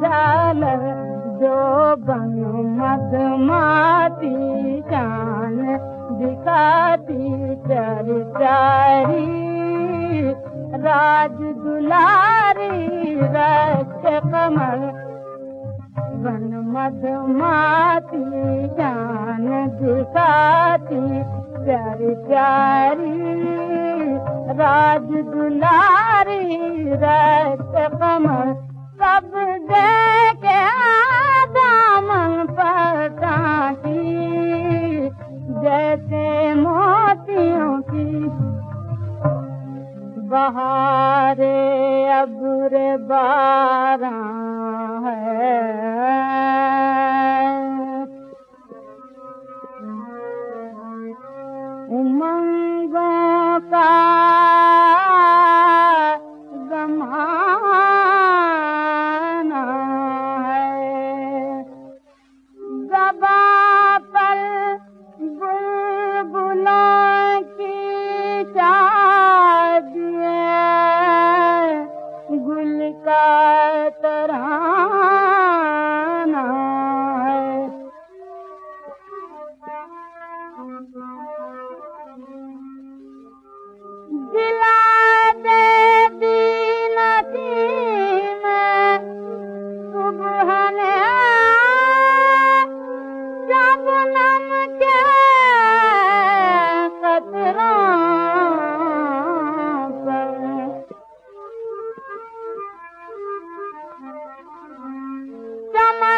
झालर जो बन मधमाती शान दिखाती चर दुलारी रक्त कमर बन मधमाती शान दिखाती चारी राज दुलारी रात कमर सब दे के दामन पटाती जैसे मोतियों की बहारे अब बारा।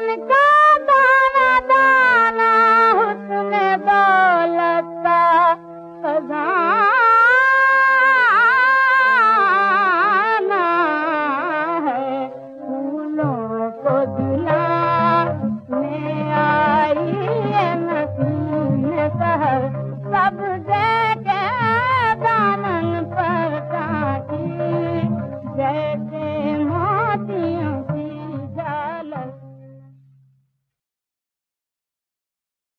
on the dime.